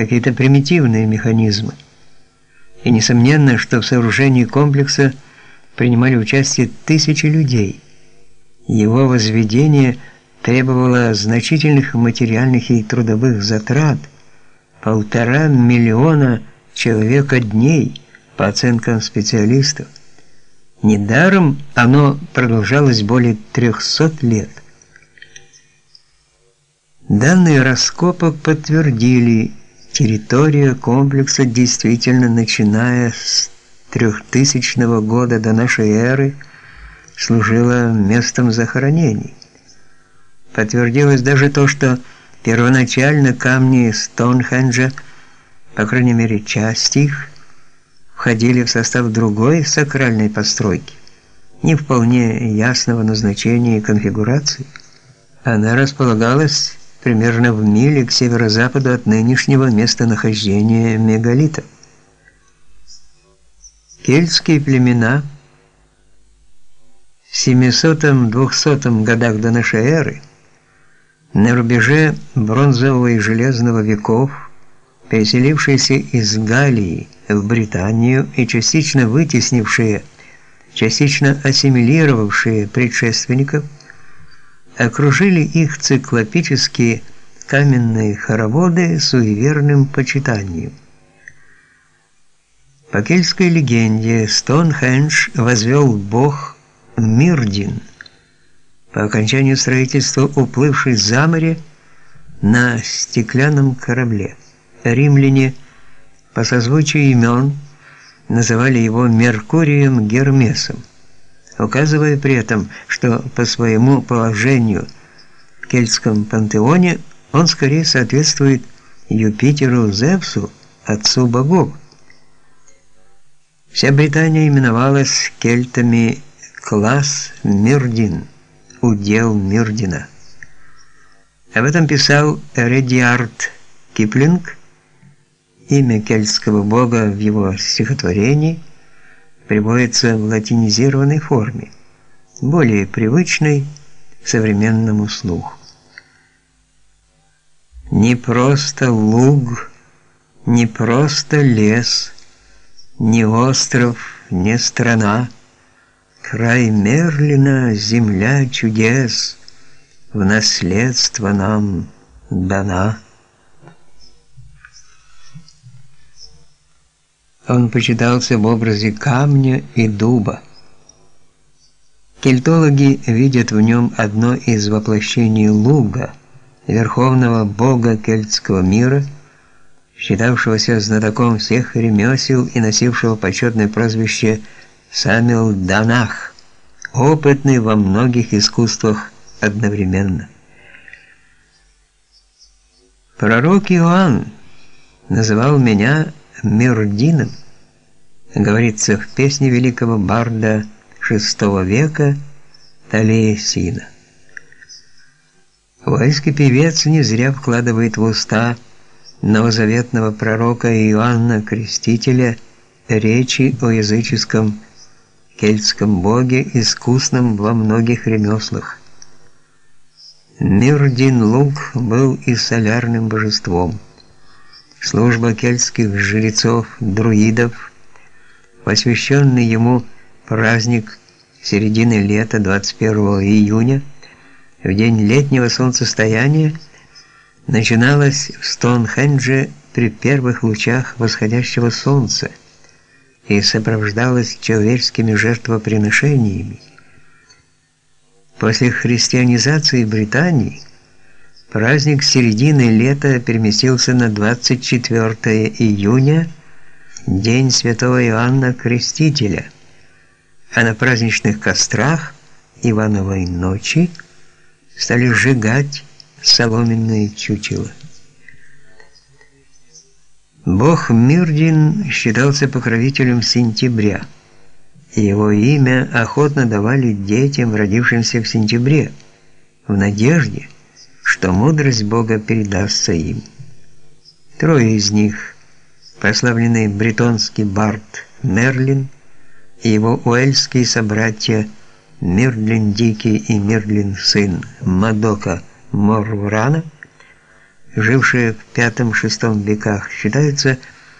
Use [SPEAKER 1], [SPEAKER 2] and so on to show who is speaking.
[SPEAKER 1] какие-то примитивные механизмы. И несомненно, что в сооружении комплекса принимали участие тысячи людей. Его возведение требовало значительных материальных и трудовых затрат, полтора миллиона человека дней по оценкам специалистов. Недаром оно продолжалось более 300 лет. Данные раскопок подтвердили, территория комплекса действительно начиная с 3000 года до нашей эры служила местом захоронений. Подтвердилось даже то, что первоначально камни Стоунхенджа, по крайней мере часть их, входили в состав другой сакральной постройки, не вполне ясного назначения и конфигурации. Она располагалась примерно в миле к северо-западу от нынешнего местонахождения мегалита. Кельтские племена в 700-200 годах до нашей эры на рубеже бронзового и железного веков, переселившиеся из Галлии в Британию и частично вытеснившие, частично ассимилировавшие предшественников – окружили их циклопические каменные хороводы суеверным почитанием. По кельтской легенде Стоунхендж возвел бог Мирдин, по окончанию строительства уплывший за море на стеклянном корабле. Римляне по созвучию имен называли его Меркурием Гермесом указывая при этом, что по своему положению в кельтском пантеоне он скорее соответствует Юпитеру Зевсу, отцу богов. Вся Британия именовалась кельтами класс Мирдин, удел Мирдина. Об этом писал Редиард Киплинг, имя кельтского бога в его стихотворении – приводится в латинизированной форме, более привычной современному слуху. Не просто луг, не просто лес, не остров, не страна, край Мерлина, земля чудес, в наследство нам дана. Он почитался в образе камня и дуба. Кельтологи видят в нем одно из воплощений Луга, верховного бога кельтского мира, считавшегося знатоком всех ремесел и носившего почетное прозвище Самил Данах, опытный во многих искусствах одновременно. Пророк Иоанн называл меня Мирдином, говорится в песне великого барда VI века Талиесина. Войский певец не зря вкладывает в уста новозаветного пророка Иоанна Крестителя речи о языческом кельтском боге, искусном во многих ремеслах. Мирдин Лук был и солярным божеством. Служба кельтских жрецов-друидов, посвященный ему праздник середины лета 21 июня, в день летнего солнцестояния, начиналась в Стоунхендже при первых лучах восходящего солнца и сопровождалась человеческими жертвоприношениями. После христианизации Британии Праздник середины лета переместился на 24 июня, день Святого Иоанна Крестителя, а на праздничных кострах Ивановой ночи стали сжигать соломенные чучела. Бог Мирдин считался покровителем сентября, и его имя охотно давали детям, родившимся в сентябре, в надежде, что мудрость Бога передастся им. Трое из них, прославленный бретонский бард Мерлин и его уэльские собратья Мерлин Дикий и Мерлин сын Мадока Морврана, жившие в V-VI веках, считаются